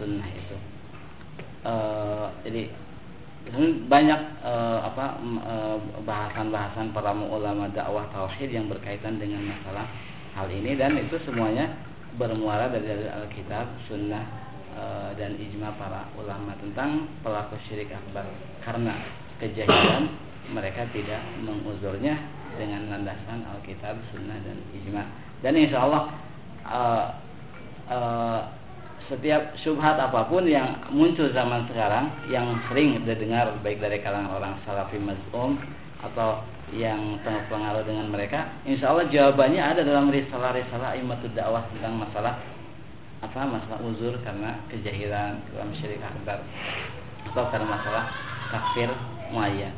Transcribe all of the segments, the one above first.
sunnah itu. Uh, jadi banyak uh, apa bahasan-bahasan para ulama dakwah tauhid yang berkaitan dengan masalah hal ini dan itu semuanya bermuara dari Alkitab, Sunnah dan ijma para ulama tentang pelaku syirik akbar. Karena kejahilan mereka tidak menguzurnya dengan landasan Alkitab, Sunnah dan ijma. Dan insya Allah uh, uh, setiap syubhat apa pun yang muncul zaman sekarang yang sering didengar baik dari kalangan orang salafi mazum atau yang terpengaruh dengan mereka insya Allah jawabannya ada dalam risalah-risalah imatud dakwah tentang masalah apa? Masalah uzur karena kejahilan dalam syirik akbar atau karena masalah kafir muayyan.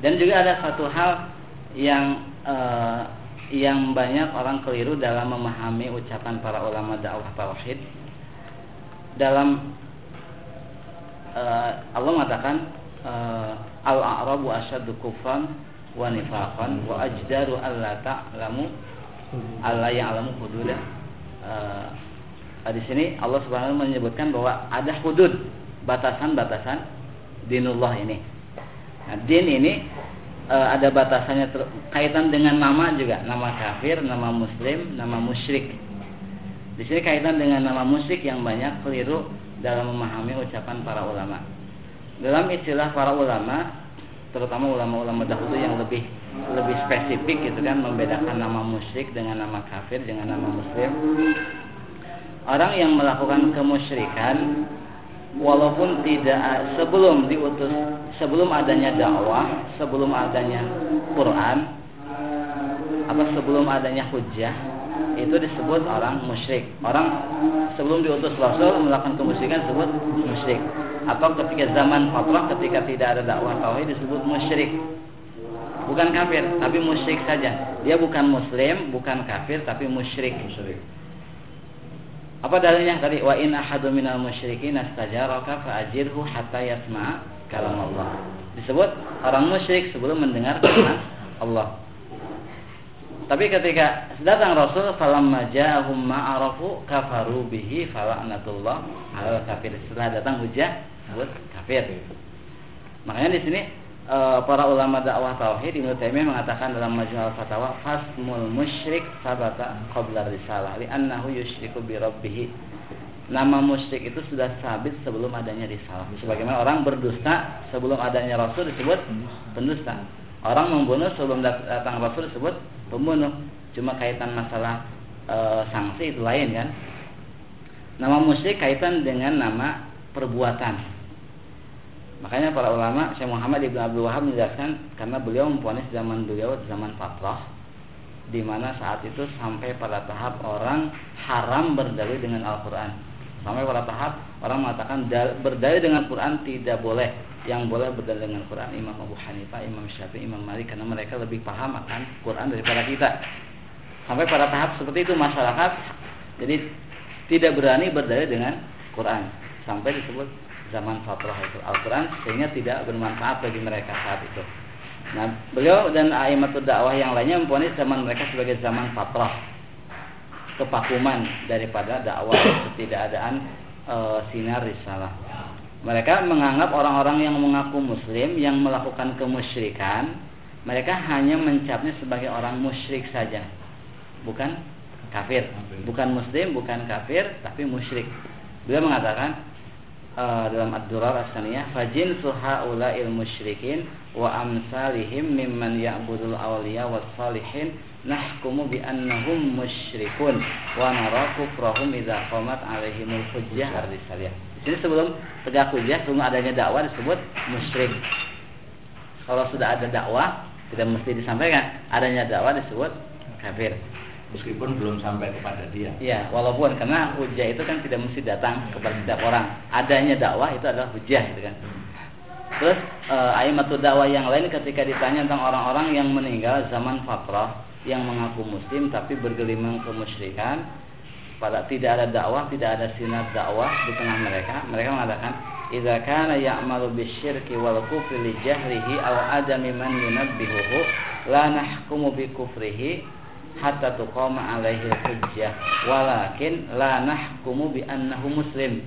Dan juga ada satu hal yang uh, yang banyak orang keliru dalam memahami ucapan para ulama dakwah tauhid dalam uh, Allah mengatakan uh, al-a'rabu asyaddu kufran wa nifaqan wa ajdaru alla ta'lamu alla ya'lamu hududah uh, di sini Allah Subhanahu menyebutkan bahwa ada hudud batasan-batasan dinullah ini. Nah, din ini e, ada batasannya ter, kaitan dengan nama juga, nama kafir, nama muslim, nama musyrik. Di sini kaitan dengan nama musyrik yang banyak keliru dalam memahami ucapan para ulama. Dalam istilah para ulama, terutama ulama-ulama dahulu yang lebih lebih spesifik gitu kan membedakan nama musyrik dengan nama kafir dengan nama muslim. Orang yang melakukan kemusyrikan walaupun tidak sebelum diutus sebelum adanya dakwah sebelum adanya Quran apa sebelum adanya hujah itu disebut orang musyrik. Orang sebelum diutus Rasul melakukan kemusyrikan disebut musyrik. Atau ketika zaman fatrah ketika tidak ada dakwah tauhid disebut musyrik. Bukan kafir tapi musyrik saja. Dia bukan muslim bukan kafir tapi musyrik. Musyrik apa dalilnya? Tadi wa in ahadu minal musyrikin astajaraka fa'ajirhu hatta yasma'a kalam Allah. Disebut orang musyrik sebelum mendengar firman Allah. Tapi ketika datang Rasul falamma ja'ahum ma'arafu kafaru bihi fala'natullah 'alal kafir. Setelah datang hujah buat kafir. Makanya di sini e, para ulama dakwah tauhid Ibnu Taimiyah mengatakan dalam Majmu' al-Fatawa fasmul musyrik sabata qabla risalah li annahu yusyriku bi rabbih. Nama musyrik itu sudah sabit sebelum adanya risalah. Sebagaimana orang berdusta sebelum adanya rasul disebut pendusta. Orang membunuh sebelum datang rasul disebut pembunuh. Cuma kaitan masalah e, sanksi itu lain kan. Nama musyrik kaitan dengan nama perbuatan Makanya para ulama Syekh Muhammad Ibn Abdul Wahab menjelaskan karena beliau memponis zaman beliau zaman fatrah di mana saat itu sampai pada tahap orang haram berdalil dengan Al-Qur'an. Sampai pada tahap orang mengatakan berdalil dengan Quran tidak boleh. Yang boleh berdalil dengan Quran Imam Abu Hanifah, Imam Syafi'i, Imam Malik karena mereka lebih paham akan Quran daripada kita. Sampai pada tahap seperti itu masyarakat jadi tidak berani berdalil dengan Quran sampai disebut zaman fatrah itu Al-Quran sehingga tidak bermanfaat bagi mereka saat itu. Nah, beliau dan aimatul dakwah yang lainnya mempunyai zaman mereka sebagai zaman fatrah, kepakuman daripada dakwah ketidakadaan e, sinar risalah. Mereka menganggap orang-orang yang mengaku muslim yang melakukan kemusyrikan, mereka hanya mencapnya sebagai orang musyrik saja. Bukan kafir, bukan muslim, bukan kafir, tapi musyrik. Beliau mengatakan uh, dalam Ad-Durar As-Saniyah fajin suhaula il musyrikin wa amsalihim mimman ya'budul awliya was salihin nahkumu bi annahum musyrikun wa nara kufrahum idza qamat alaihimul hujjah ar-risaliyah. Di sini sebelum tegak hujjah sebelum adanya dakwah disebut musyrik. Kalau sudah ada dakwah tidak mesti disampaikan, adanya dakwah disebut kafir meskipun belum sampai kepada dia. Iya, walaupun karena hujah itu kan tidak mesti datang kepada setiap orang. Adanya dakwah itu adalah hujah gitu kan. Terus e, aimatul dakwah yang lain ketika ditanya tentang orang-orang yang meninggal zaman fatrah yang mengaku muslim tapi bergelimang kemusyrikan pada tidak ada dakwah, tidak ada sinar dakwah di tengah mereka, mereka mengatakan idza kana ya'malu bisyirki wal kufri li jahrihi aw adami man yunabbihuhu la nahkumu bi kufrihi hatta tuqama alaihi hujjah walakin la nahkumu bi annahu muslim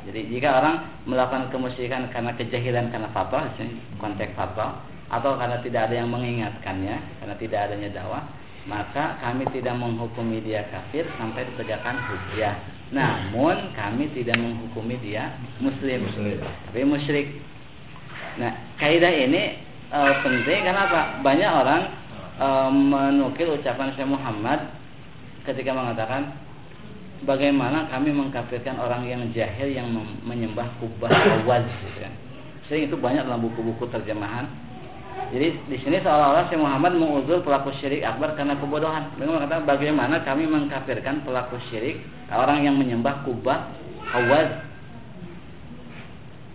Jadi jika orang melakukan kemusyrikan karena kejahilan karena fatwa, konteks fatwa, atau karena tidak ada yang mengingatkannya, karena tidak adanya dakwah, maka kami tidak menghukumi dia kafir sampai ditegakkan hujah. Namun kami tidak menghukumi dia muslim, Muslim. tapi musyrik. Nah, kaidah ini e, penting karena apa? Banyak orang e, menukil ucapan Syekh Muhammad ketika mengatakan bagaimana kami mengkafirkan orang yang jahil yang menyembah kubah awaz gitu kan. Sehingga itu banyak dalam buku-buku terjemahan. Jadi di sini seolah-olah Syekh Muhammad menguzur pelaku syirik akbar karena kebodohan. Beliau mengatakan bagaimana kami mengkafirkan pelaku syirik orang yang menyembah kubah awaz.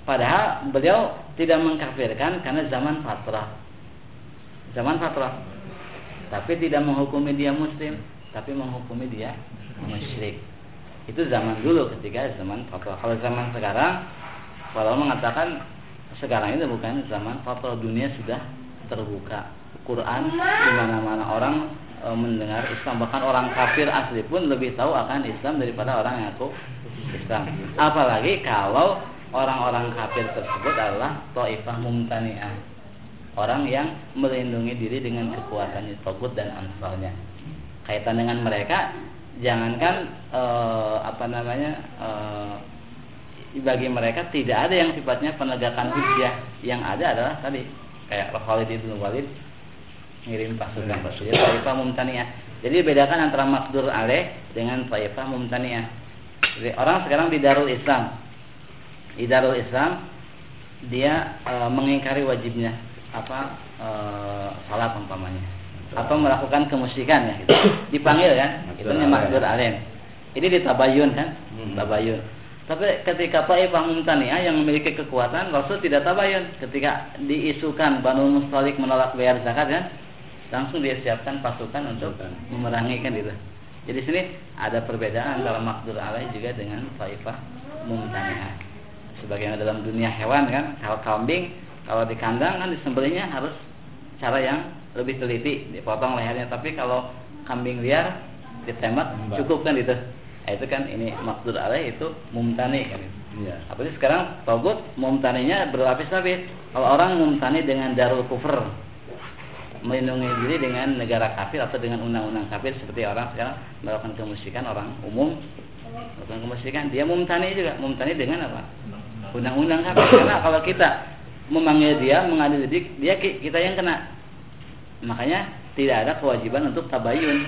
Padahal beliau tidak mengkafirkan karena zaman fatrah. Zaman fatrah. Tapi tidak menghukumi dia muslim, tapi menghukumi dia musyrik itu zaman dulu ketika zaman fatwa. Kalau zaman sekarang, kalau mengatakan sekarang itu bukan zaman fatwa dunia sudah terbuka. Quran di mana-mana orang e, mendengar Islam bahkan orang kafir asli pun lebih tahu akan Islam daripada orang yang aku Islam. Apalagi kalau orang-orang kafir tersebut adalah Taifah Mumtani'ah. Orang yang melindungi diri dengan kekuatannya Togut dan ansarnya. Kaitan dengan mereka jangankan eh, apa namanya eh, bagi mereka tidak ada yang sifatnya penegakan hujah yang ada adalah tadi kayak Khalid bin Walid ngirim pasukan pasukan Taifah Mumtaniyah jadi bedakan antara makdur aleh dengan Taifah Mumtaniyah jadi orang sekarang di Darul Islam. Di Darul Islam dia e, mengingkari wajibnya apa e, salat umpamanya. Atau melakukan kemusikan ya gitu. dipanggil kan itu namanya makdur alim. Ini ditabayun kan hmm. tabayun. Tapi ketika Taifah Mumtaniyah yang memiliki kekuatan Rasul tidak tabayun. Ketika diisukan Banu Mustalik menolak bayar zakat kan langsung dia siapkan pasukan untuk memerangi kan itu jadi sini ada perbedaan antara makdur alaih juga dengan Taifah Mumtaniyah sebagaimana dalam dunia hewan kan kalau kambing kalau di kandang kan disembelihnya harus cara yang lebih teliti dipotong lehernya. Tapi kalau kambing liar ditembak cukup kan itu. Nah, itu kan ini maksud alaih itu mumtani kan. Ya. apalagi sekarang togut mumtaninya berlapis-lapis. Kalau orang mumtani dengan darul kufur melindungi diri dengan negara kafir atau dengan undang-undang kafir seperti orang sekarang melakukan kemusikan orang umum melakukan kemusikan dia mumtani juga. Mumtani dengan apa? Undang-undang kafir. Karena kalau kita memanggil dia mengadili dia kita yang kena. Makanya tidak ada kewajiban untuk tabayun.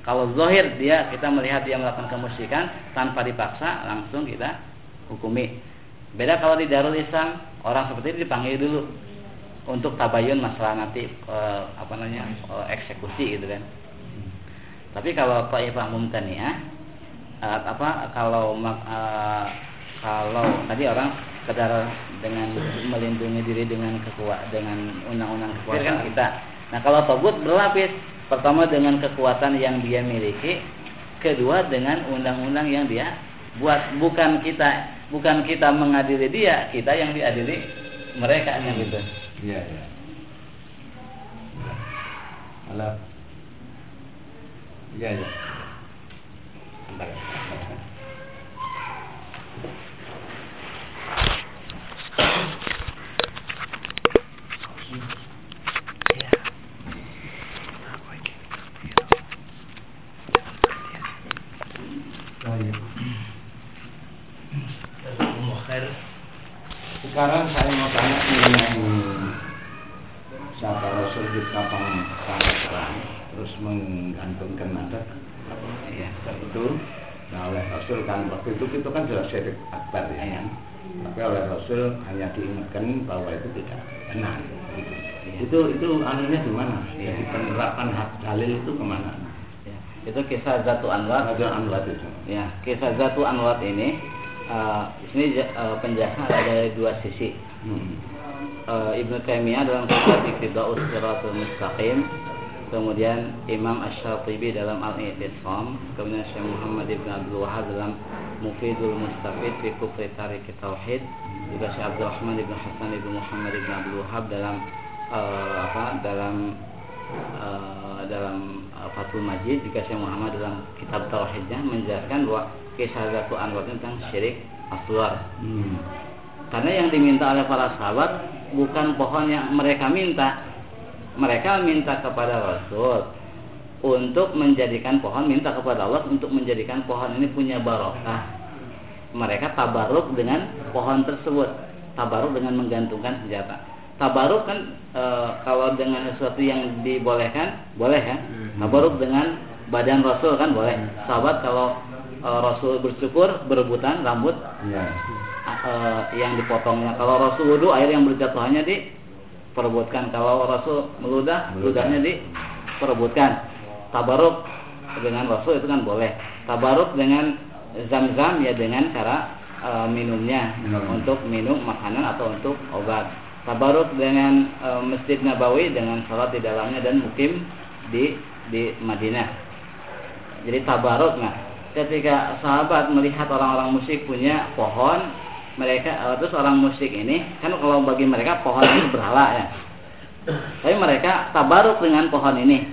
Kalau zohir dia kita melihat dia melakukan kemusyrikan tanpa dipaksa langsung kita hukumi. Beda kalau di Darul Islam orang seperti itu dipanggil dulu untuk tabayun masalah nanti e, apa namanya e, eksekusi gitu kan. Tapi kalau Taifah Mumtaniyah e, apa kalau e, kalau tadi orang sekedar dengan melindungi diri dengan kekuat dengan undang-undang kekuatan kan kita. Nah kalau togut berlapis. Pertama dengan kekuatan yang dia miliki Kedua dengan undang-undang yang dia buat. Bukan kita bukan kita mengadili dia Kita yang diadili mereka hmm. gitu. Iya iya. Halo Iya iya Sekarang saya mau tanya mengenai siapa Rasul di kapal perang terus menggantungkan nada ya itu nah oleh Rasul kan waktu itu itu kan jelas syirik akbar ya, ya. tapi oleh Rasul hanya diingatkan bahwa itu tidak benar gitu. ya. Itu itu anunya di mana ya. penerapan hak dalil itu ke mana ya. itu kisah Zatu Anwar Zatu Anwar itu ya kisah Zatu Anwar ini uh, di sini uh, penjelasan ada dua sisi. Hmm. Uh, Ibnu Taimiyah dalam kitab Iqtidaus Siratul Mustaqim, kemudian Imam Asy-Syatibi dalam Al-I'tisam, kemudian Syekh Muhammad Ibn Abdul Wahab dalam Mufidul Mustafid fi Kufri Tarik Tauhid, juga Syekh Abdul Rahman Ibn Hasan Ibn Muhammad Ibn Abdul Wahab dalam uh, apa dalam uh, dalam uh, Fathul Majid juga Syekh Muhammad dalam kitab tauhidnya menjelaskan bahwa kisah Zatu Anwar tentang syirik aswar. Hmm. Karena yang diminta oleh para sahabat bukan pohon yang mereka minta. Mereka minta kepada Rasul untuk menjadikan pohon, minta kepada Allah untuk menjadikan pohon ini punya barokah. Mereka tabaruk dengan pohon tersebut, tabaruk dengan menggantungkan senjata. Tabaruk kan e, kalau dengan sesuatu yang dibolehkan, boleh ya. Tabaruk dengan badan Rasul kan boleh. Sahabat kalau e, Rasul bersyukur berebutan rambut, ya uh, yang dipotongnya. Kalau Rasul wudhu air yang berjatuhannya diperebutkan. Kalau Rasul meludah, ludahnya diperebutkan. Tabaruk dengan Rasul itu kan boleh. Tabaruk dengan zam-zam ya dengan cara uh, minumnya Minum. untuk minum makanan atau untuk obat. Tabaruk dengan uh, Masjid Nabawi dengan sholat di dalamnya dan mukim di di Madinah. Jadi tabaruk nah ketika sahabat melihat orang-orang musyrik punya pohon mereka uh, terus orang musyrik ini kan kalau bagi mereka pohon ini berhala ya tapi mereka tabaruk dengan pohon ini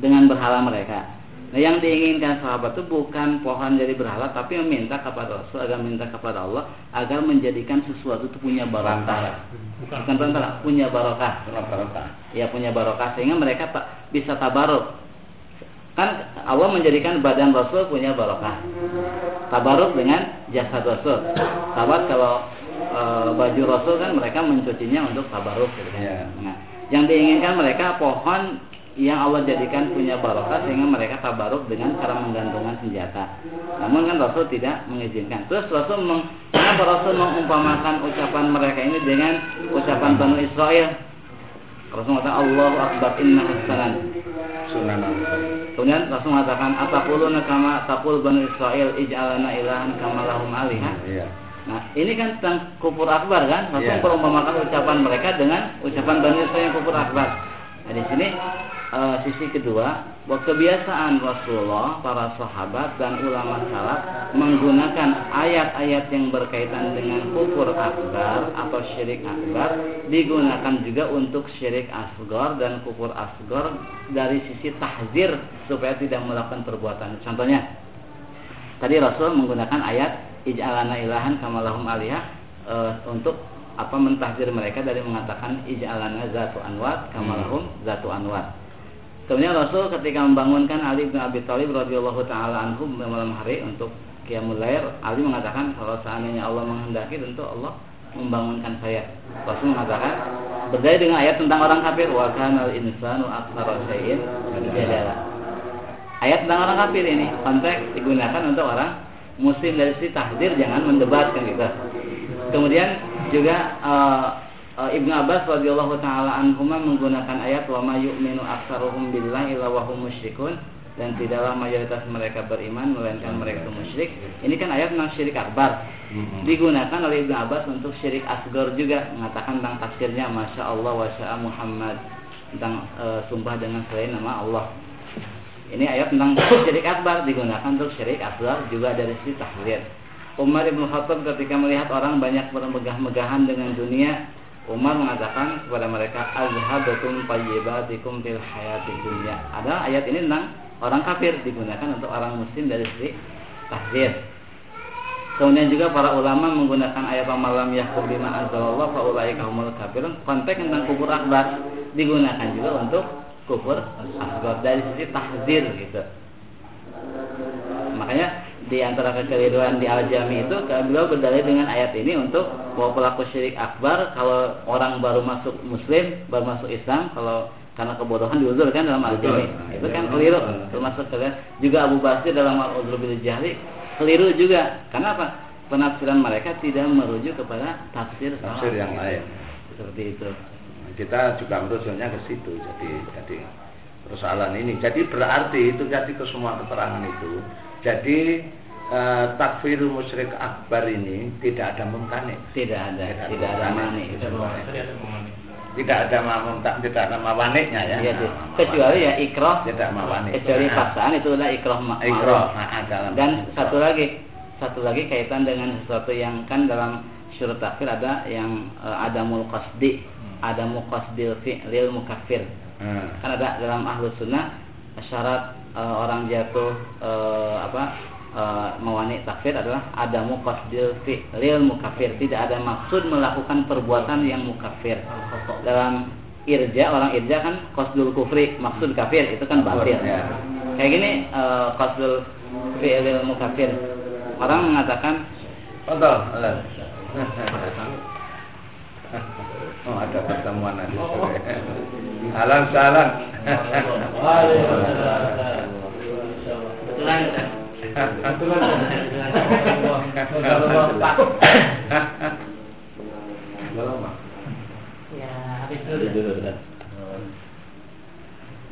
dengan berhala mereka nah yang diinginkan sahabat itu bukan pohon jadi berhala tapi meminta kepada Rasul agar minta kepada Allah agar menjadikan sesuatu itu punya barokah bukan perantara punya barokah ya punya barokah sehingga mereka tak bisa tabaruk Kan Allah menjadikan badan Rasul punya barokah. Tabaruk dengan jasad Rasul. Sahabat kalau e, baju Rasul kan mereka mencucinya untuk tabaruk. Gitu kan. Yeah. Nah, yang diinginkan mereka pohon yang Allah jadikan punya barokah sehingga mereka tabaruk dengan cara menggantungkan senjata. Namun kan Rasul tidak mengizinkan. Terus Rasul meng, kenapa Rasul mengumpamakan ucapan mereka ini dengan ucapan Bani Israel? Rasul mengatakan Allahu Akbar inna hasanan sunan Kemudian Rasul mengatakan apa puluna kama takul bani Israel ij'alana ilahan kama lahum aliha. Iya. Nah, ini kan tentang kufur akbar kan? Rasul yeah. perumpamakan ucapan mereka dengan ucapan bani Israel yang kufur akbar. Nah, di sini uh, sisi kedua bahwa kebiasaan Rasulullah, para sahabat dan ulama salaf menggunakan ayat-ayat yang berkaitan dengan kufur akbar atau syirik akbar digunakan juga untuk syirik asgar dan kufur asgar dari sisi tahzir supaya tidak melakukan perbuatan. Contohnya tadi Rasul menggunakan ayat ij'alana ilahan kamalahum alihah e, untuk apa mentahdir mereka dari mengatakan ij'alana zatu anwar kamalahum zatu anwar. Kemudian Rasul ketika membangunkan Ali bin Abi Thalib radhiyallahu taala anhu malam hari untuk qiyamul lail, Ali mengatakan kalau seandainya Allah menghendaki tentu Allah membangunkan saya. Rasul mengatakan berdaya dengan ayat tentang orang kafir wa kana al-insanu aktsara syai'in. Ayat tentang orang kafir ini konteks digunakan untuk orang muslim dari sisi tahdir jangan mendebatkan gitu. Kemudian juga uh, Ibnu Abbas radhiyallahu taala anhuma menggunakan ayat wa may yu'minu aktsaruhum billahi illa wa hum musyrikun dan tidaklah mayoritas mereka beriman melainkan mereka itu musyrik. Ini kan ayat tentang syirik akbar. Digunakan oleh Ibnu Abbas untuk syirik asgar juga mengatakan tentang tafsirnya Masya Allah wa sya'a Muhammad tentang uh, sumpah dengan selain nama Allah. Ini ayat tentang syirik akbar digunakan untuk syirik asgar juga dari sisi tahlir. Umar ibn Khattab ketika melihat orang banyak bermegah-megahan dengan dunia, Umar mengatakan kepada mereka azhabatum tayyibatikum fil hayatid dunya. Ada ayat ini tentang orang kafir digunakan untuk orang muslim dari sisi tahzir. Kemudian juga para ulama menggunakan ayat malam yahkum bima anzalallah fa ulaika humul kafirun. Konteks tentang kubur akbar digunakan juga untuk kubur akbar dari sisi tahzir gitu. Makanya di antara kekeliruan di Al-Jami itu beliau berdalil dengan ayat ini untuk bahwa pelaku syirik akbar kalau orang baru masuk muslim, baru masuk Islam, kalau karena kebodohan diuzurkan dalam Al-Jami. Itu kan keliru termasuk kalian juga Abu Basir dalam Al-Uzur bil Jahli keliru juga. Karena apa? Penafsiran mereka tidak merujuk kepada tafsir tafsir yang lain. Seperti itu. Kita juga merujuknya ke situ. Jadi jadi persoalan ini. Jadi berarti itu jadi ke semua keterangan itu. Jadi uh, takfir musyrik akbar ini tidak ada mungkane. Tidak ada, tidak, tidak ada mani. Tidak ada mamum tak tidak ada mawaniknya ya. Iya, nah, kecuali ya ikroh. Tidak mawanik. Kecuali paksaan itu adalah ikroh ma Ikroh. Nah, Dan satu lagi, satu lagi kaitan dengan sesuatu yang kan dalam syurut takfir ada yang uh, ada mulqasdi, hmm. ada muqasdil fi'lil mukafir. Hmm. Kan ada dalam ahlus sunnah syarat uh, orang jatuh uh, apa uh, mewani takfir adalah ada muqasdil fi'lil mukafir tidak ada maksud melakukan perbuatan yang mukafir dalam irja orang irja kan qasdul kufri maksud kafir itu kan batil Ya. kayak gini uh, qasdul fi'lil mukafir orang mengatakan Betul. Oh, ada pertemuan nanti sore. Salam. kebetulan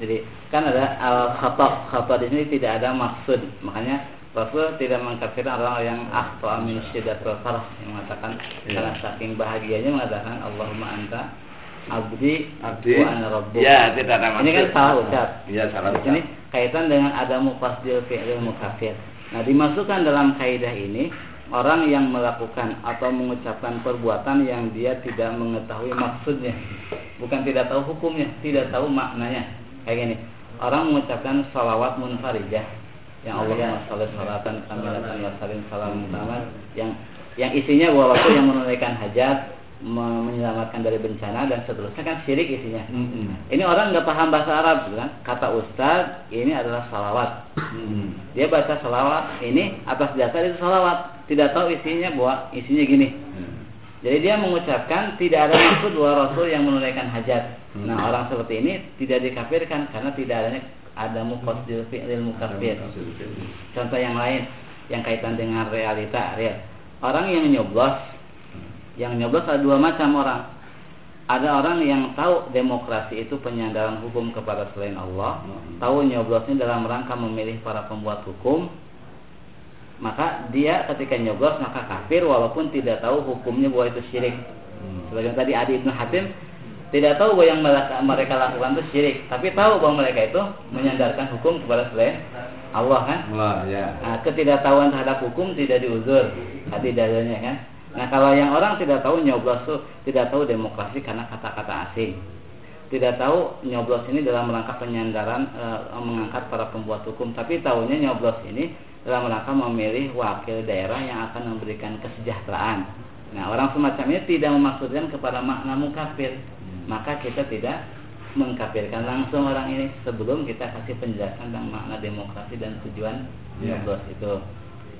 Jadi kan ada al khata khata di sini tidak ada maksud. Makanya Rasul tidak mengkafirkan orang yang ahto amin syiddatul farah yang mengatakan karena saking bahagianya mengatakan Allahumma anta abdi, Abdi. wa ana. Ya, tidak ada maksud. Ini kan salah ucap. Iya, salah ucap. kaitan dengan ada mufasdil fi'lil mukafir. Nah, dimasukkan dalam kaidah ini orang yang melakukan atau mengucapkan perbuatan yang dia tidak mengetahui maksudnya, bukan tidak tahu hukumnya, tidak tahu maknanya. Kayak gini, orang mengucapkan salawat munfarijah yang Allahumma sholli sholatan kamilatan wa salim salam yang yang isinya waktu yang menunaikan hajat menyelamatkan dari bencana dan seterusnya kan syirik isinya. Mm-mm. Ini orang nggak paham bahasa Arab, gitu kan? Kata Ustadz, ini adalah salawat. Mm-mm. Dia baca salawat, ini atas dasar itu salawat. Tidak tahu isinya bahwa isinya gini. Mm. Jadi dia mengucapkan tidak ada maksud bahwa Rasul yang menunaikan hajat. Hmm. Nah orang seperti ini tidak dikafirkan karena tidak adanya ada muqaddil fi'lil mukafir. Contoh yang lain yang kaitan dengan realita real. Orang yang nyoblos, yang nyoblos ada dua macam orang. Ada orang yang tahu demokrasi itu penyandaran hukum kepada selain Allah, Hmm. tahu nyoblosnya dalam rangka memilih para pembuat hukum, maka dia ketika nyoblos maka kafir walaupun tidak tahu hukumnya bahwa itu syirik. Hmm. Sebagian tadi Adi Ibnu Hatim tidak tahu bahwa yang mereka, mereka lakukan itu syirik, tapi tahu bahwa mereka itu menyandarkan hukum kepada selain Allah kan. Wah, ya. Nah, ketidaktahuan terhadap hukum tidak diuzur hati dadanya kan. Nah, kalau yang orang tidak tahu nyoblos tuh tidak tahu demokrasi karena kata-kata asing. Tidak tahu nyoblos ini dalam rangka penyandaran e, mengangkat para pembuat hukum, tapi tahunya nyoblos ini dalam rangka memilih wakil daerah yang akan memberikan kesejahteraan. Nah, orang semacam ini tidak memaksudkan kepada makna mukafir. Maka kita tidak mengkafirkan langsung orang ini sebelum kita kasih penjelasan tentang makna demokrasi dan tujuan Ya. nyoblos itu.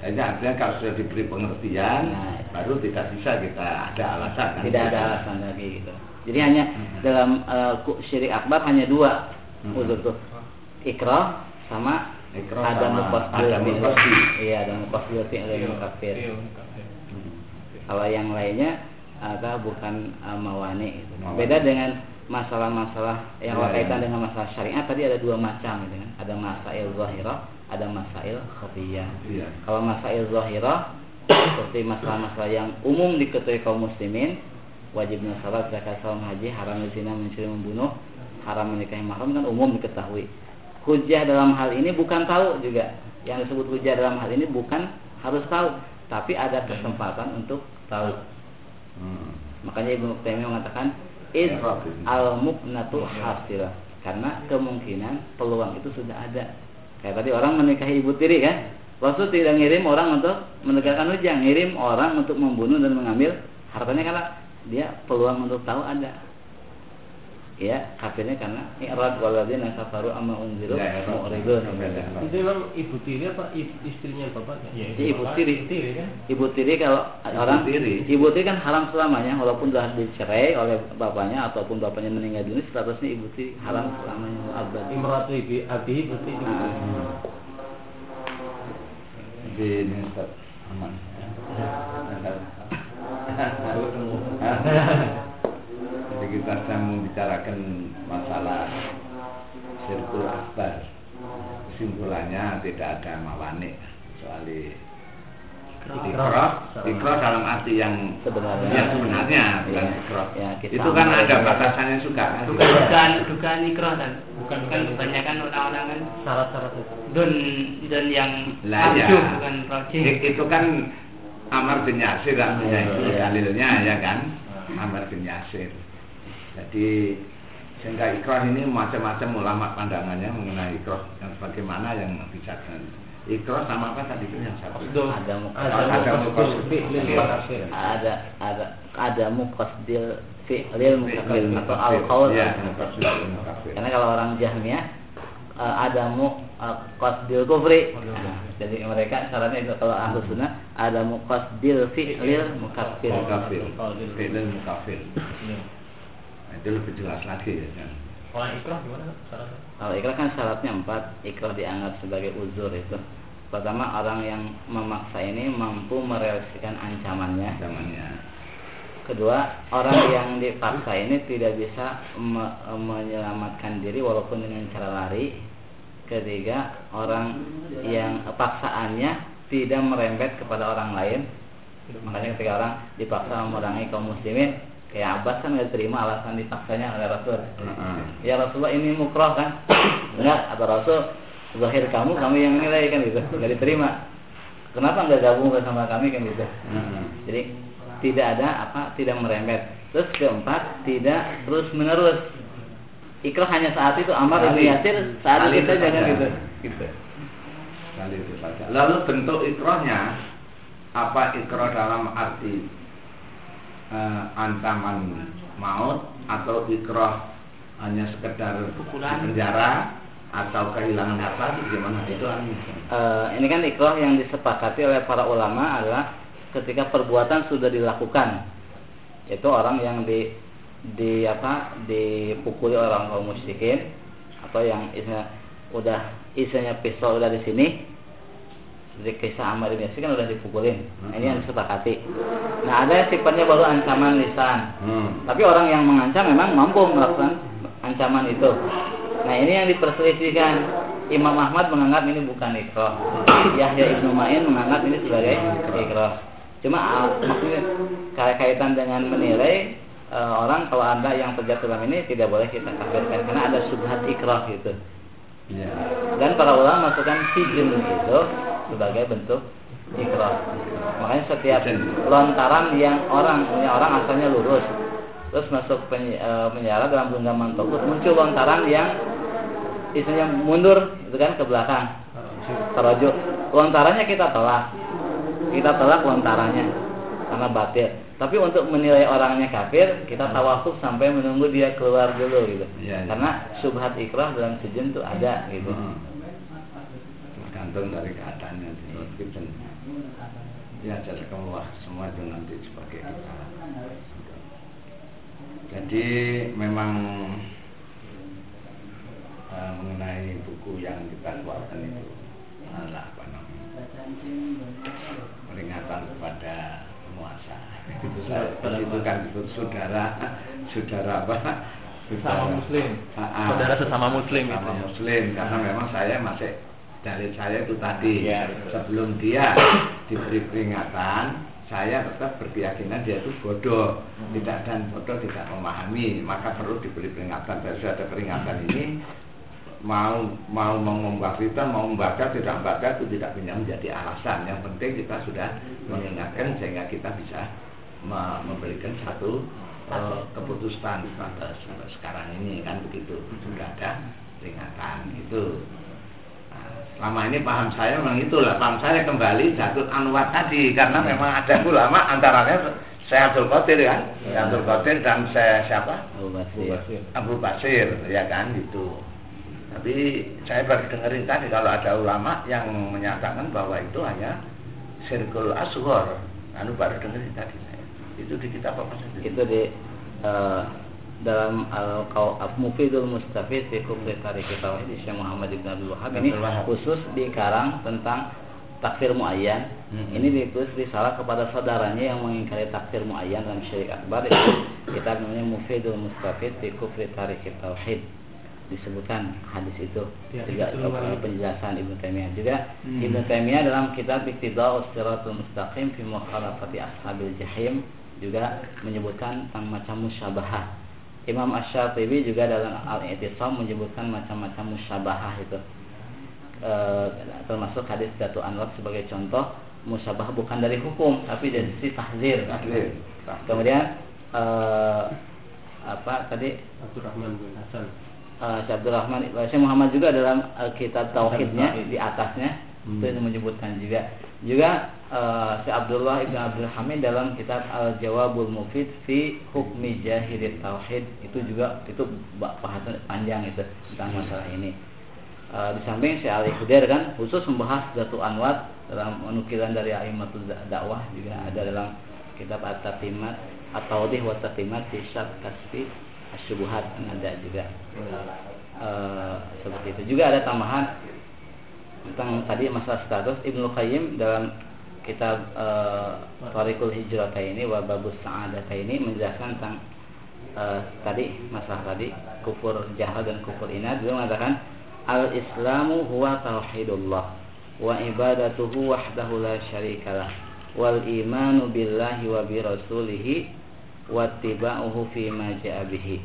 Ini artinya kalau sudah diberi pengertian, Nah. baru tidak bisa kita ada alasan. kan? Tidak ada alasan lagi gitu. Jadi hanya dalam eh, ku- syirik akbar hanya dua Hmm. uzur tuh. Ikrah sama Ikrah ada ada mufasdil. Iya, ada mufasdil fi'il mukafir. Hmm. Kalau yang lainnya ada bukan uh, mawani gitu. Mawani. Beda dengan masalah-masalah yang Ya, berkaitan ya. dengan masalah syariat tadi ada dua macam gitu kan. Ada masail zahirah, ada masail khafiyah. Iya. Kalau masail zahirah seperti masalah-masalah yang umum diketahui kaum muslimin, wajibnya salat, zakat, saum, haji, haram zina, mencuri, membunuh, haram menikahi mahram kan umum diketahui. Hujah dalam hal ini bukan tahu juga. Yang disebut hujah dalam hal ini bukan harus tahu, tapi ada kesempatan untuk tahu. Hmm. Makanya Ibnu Taimiyah mengatakan id al muknatu hasilah. Karena kemungkinan peluang itu sudah ada. Kayak tadi orang menikahi ibu tiri kan? Rasul tidak ngirim orang untuk menegakkan hujah, ngirim orang untuk membunuh dan mengambil hartanya karena dia peluang untuk tahu ada. Ya, kafirnya karena i'rad walladzina kafaru amma unziru Ya, ya, mu'ridun. ya. Itu memang ibu tiri apa istrinya bapaknya? Ya, Itu ibu tiri. tiri kan? Ibu tiri kalau Ibu orang tiri. ibu tiri kan haram selamanya walaupun sudah dicerai oleh bapaknya ataupun bapaknya meninggal dunia statusnya ibu tiri haram selamanya abadi. Imratu ibi abi ibu tiri. Ah. Jadi ini aman. Sedang membicarakan masalah sirkul akbar. Kesimpulannya tidak ada mawani kecuali ikroh, ikroh dalam arti yang Sebenarnya. yang sebenarnya bukan Iya. Ya, kita Itu kan ada batasannya juga kan. Bukan. dugaan dugaan ikroh kan Bukan, bukan bukan. kebanyakan orang-orang kan Syarat-syarat itu. don don yang Lah ya. bukan I- Itu kan Amar bin Yasir Iya, itu iya. dalilnya ya kan. Amar bin Yasir. Jadi sehingga ikrah ini macam-macam ulama pandangannya mengenai ikrah yang bagaimana yang bisa ikrah sama apa tadi? Itu yang satu. Ada mu- Ada Ada ada ada ada muqasdil fi'lil mukafir Fi'lil atau mukafir. al-qaul. Iya, karena kalau orang jahmiyah eh, ada mu eh, qasdil kufri. Jadi mereka syaratnya itu kalau ahlu sunnah ada muqasdil fi'lil mukafir Mukafir. Fi'lil mukafir. Nah, itu lebih jelas lagi ya. kan? Kalau ikrah gimana syaratnya? Kalau ikrah kan syaratnya empat, ikrah dianggap sebagai uzur itu. Pertama orang yang memaksa ini mampu merealisasikan ancamannya. Zamannya. Kedua, orang yang dipaksa ini tidak bisa me- menyelamatkan diri walaupun dengan cara lari. Ketiga, orang yang paksaannya tidak merembet kepada orang lain. Makanya ketika orang dipaksa memerangi kaum muslimin, kayak Abbas kan nggak terima alasan dipaksanya oleh Rasul. Heeh. Ya Rasulullah ini mukroh kan? Enggak, atau Rasul zahir kamu, kamu yang nilai kan gitu, nggak diterima. Kenapa nggak gabung bersama kami kan gitu? Heeh. Jadi tidak ada apa, tidak merembet. Terus keempat, tidak terus menerus. Ikrah hanya saat itu Amar bin Sekali. Yasir saat itu saja kan saja. gitu. Gitu. Kali itu saja. Lalu bentuk ikrahnya apa ikrah dalam arti eh, ancaman maut atau ikrah hanya sekedar Pukulan. penjara atau kehilangan harta gimana itu. Eh, ini kan ikrah yang disepakati oleh para ulama adalah ketika perbuatan sudah dilakukan itu orang yang di di apa dipukuli orang kaum musyrikin atau yang isinya udah isinya pistol udah di sini di kisah Ammar bin Yasir kan udah dipukulin nah, ini yang disepakati nah ada yang sifatnya baru ancaman lisan Hmm. tapi orang yang mengancam memang mampu melakukan ancaman itu. Nah ini yang diperselisihkan. Imam Ahmad menganggap ini bukan ikrah. Yahya ibnu Ma'in menganggap ini sebagai ikrah. Cuma ah, maksudnya kaitan dengan menilai eh, orang kalau anda yang terjatuh dalam ini tidak boleh kita kafirkan karena ada subhat ikrah gitu. Iya. Dan para ulama masukkan sijin itu sebagai bentuk ikrah. Makanya setiap lontaran yang orang punya orang asalnya lurus, terus masuk penj- eh, penjara dalam genggaman togut muncul lontaran yang isinya mundur itu kan ke belakang. Tarajuk. Lontarannya kita tolak. Kita tolak lontarannya karena batil. Tapi untuk menilai orangnya kafir, kita tawakuf sampai menunggu dia keluar dulu gitu. Iya, iya. Karena subhat ikrah dalam sejin itu ada gitu. Hmm. Tergantung dari keadaannya. Gitu. Ya, jazakallah semua itu nanti sebagai kita. Jadi memang eh, mengenai buku yang kita keluarkan itu adalah apa namanya peringatan kepada penguasa. Itu saya itu kan disebut saudara, saudara apa? Sesama muslim. Saudara sesama muslim Sesama itu ya. muslim karena memang saya masih dari saya itu tadi. Betul. sebelum dia diberi peringatan saya tetap berkeyakinan dia itu bodoh. Hmm. tidak dan bodoh tidak memahami. Maka perlu diberi peringatan. Dan sudah ada peringatan ini mau mau membaca mau membaca tidak membaca itu tidak punya menjadi alasan. Yang penting kita sudah mengingatkan sehingga kita bisa me- memberikan satu eh, keputusan pada sampai sekarang ini kan begitu. Sudah ada peringatan Nah, selama ini paham saya memang itulah paham saya kembali Jatuh Anwar tadi karena memang ada ulama antaranya saya Abdul Qadir kan saya Abdul Qadir dan saya siapa? Abu Basir. Abu Basir. Ya kan gitu. Tapi saya baru dengerin tadi kalau ada ulama yang menyatakan bahwa itu hanya sirkul asghar. Anu baru dengerin tadi saya. Itu di kitab apa saja Itu di eh, dalam al Mufidul Mustafid fi Kufri Tarik Tauhid di Syekh Muhammad Ibn Abdul Wahab ini khusus dikarang tentang takfir muayyan. Mhm. Ini ditulis risalah kepada saudaranya yang mengingkari takfir muayyan dalam syirik akbar itu kitab namanya Mufidul Mustafid fi Kufri Tarik Tauhid disebutkan hadis itu Ya, juga itu eh, penjelasan Ibnu Taimiyah juga Hmm. Ibnu Taimiyah dalam kitab Iqtida'us Siratul Mustaqim fi Mukhalafati Ashabil Jahim juga menyebutkan tentang macam musyabahah. Imam Asy-Syatibi juga dalam Al-I'tisam menyebutkan macam-macam musyabahah itu. E, termasuk hadis Datu Anwar sebagai contoh musyabahah bukan dari hukum tapi dari sisi tahzir. Kemudian e, apa tadi Abdurrahman bin Hasan. uh, Syekh Abdul Rahman Syekh Muhammad juga dalam uh, kitab tauhidnya Tauhid. di atasnya Hmm. itu menyebutkan juga juga uh, Syekh Abdullah Ibn Abdul Hamid dalam kitab Al Jawabul Mufid fi Hukmi Jahiliyat Tauhid. Itu juga itu ba- bahasan panjang itu tentang masalah ini. Uh, di samping Syekh Ali kan khusus membahas Zatu Anwar dalam nukilan dari Aimatul Dakwah juga ada dalam kitab At-Tatimat At-Tawdih wa Tatimat fi Syarh Kasfi Asyubuhat ada juga. Eh, seperti itu. Juga ada tambahan tentang tadi masalah status. Ibnu Qayyim dalam kitab uh, Tariqul Hijrata ini wa Babus Sa'adata ini menjelaskan tentang eh, tadi masalah tadi kufur jahal dan kufur inad beliau mengatakan al Islamu huwa tauhidullah wa ibadatuhu wahdahu la syarikalah. Wal imanu billahi wa bi rasulihi wa tiba'uhu fi ma ja'a bihi.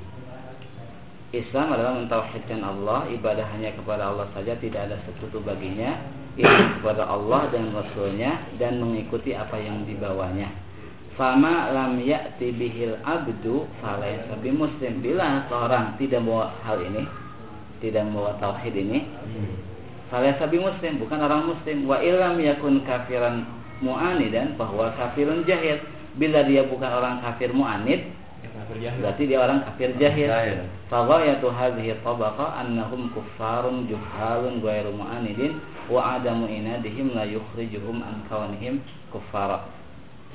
Islam adalah mentauhidkan Allah, ibadah hanya kepada Allah saja, tidak ada sekutu baginya, iman kepada Allah dan Rasulnya dan mengikuti apa yang dibawanya. Fama lam ya'ti bihil abdu falaysa muslim. Bila seorang tidak membawa hal ini, tidak membawa tauhid ini, falaysa muslim, bukan orang muslim. Wa illam yakun kafiran mu'anidan bahwa kafirun jahil. Bila dia bukan orang kafir mu'anid. Berarti dia orang kafir jahil. Faghayatu hadhihi tabaqa annahum kuffarun juhalun ghairu mu'anidin wa adamu inadihim la yukhrijuhum an kaunihim kuffara.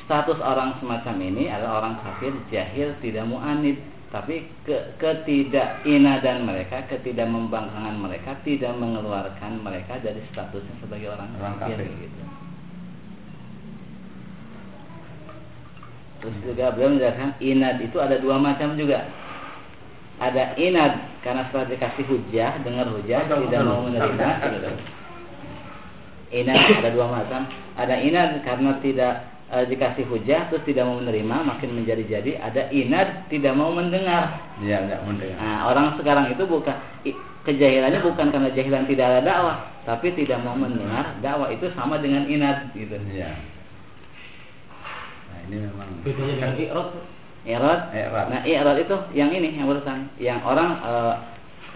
Status orang semacam ini adalah orang kafir jahil tidak mu'anid tapi ke, ketidakinadan mereka, ketidakmembangkangan mereka tidak mengeluarkan mereka dari statusnya sebagai orang, Orang kafir, kafir. gitu. Terus juga beliau menjelaskan inad itu ada dua macam juga. Ada inad karena setelah dikasih hujah, dengar hujah Betul, tidak betul. mau menerima. gitu. Inad ada dua macam. Ada inad karena tidak eh, dikasih hujah terus tidak mau menerima, makin menjadi-jadi. Ada inad tidak mau mendengar. Iya, enggak mendengar. Nah, orang sekarang itu bukan kejahilannya bukan karena jahilan tidak ada dakwah, tapi tidak mau mendengar dakwah itu sama dengan inad gitu. Iya. Nah, ini memang Bedanya dengan i'rad Irad. I'rad. Nah, irad itu yang ini yang barusan, yang orang eh,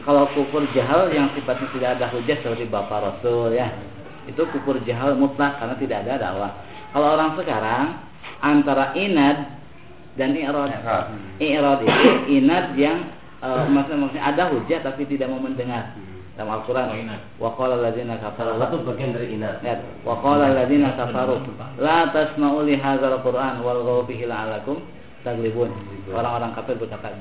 kalau kufur jahal yang sifatnya tidak ada hujah seperti bapak Rasul ya. Itu kufur jahal mutlak karena tidak ada dakwah. Kalau orang sekarang antara inad dan i'rad. I'rad. Itu inad yang eh, maksudnya, maksudnya ada hujah tapi tidak mau mendengar. Dalam Al-Qur'an, wa qala alladzina kafaru. Salah satu bagian dari inat. Lihat, wa qala alladziina kafaru. La tasma'u li hadzal Qur'an wal fihi la'alakum taglibun. Orang-orang kafir berkata,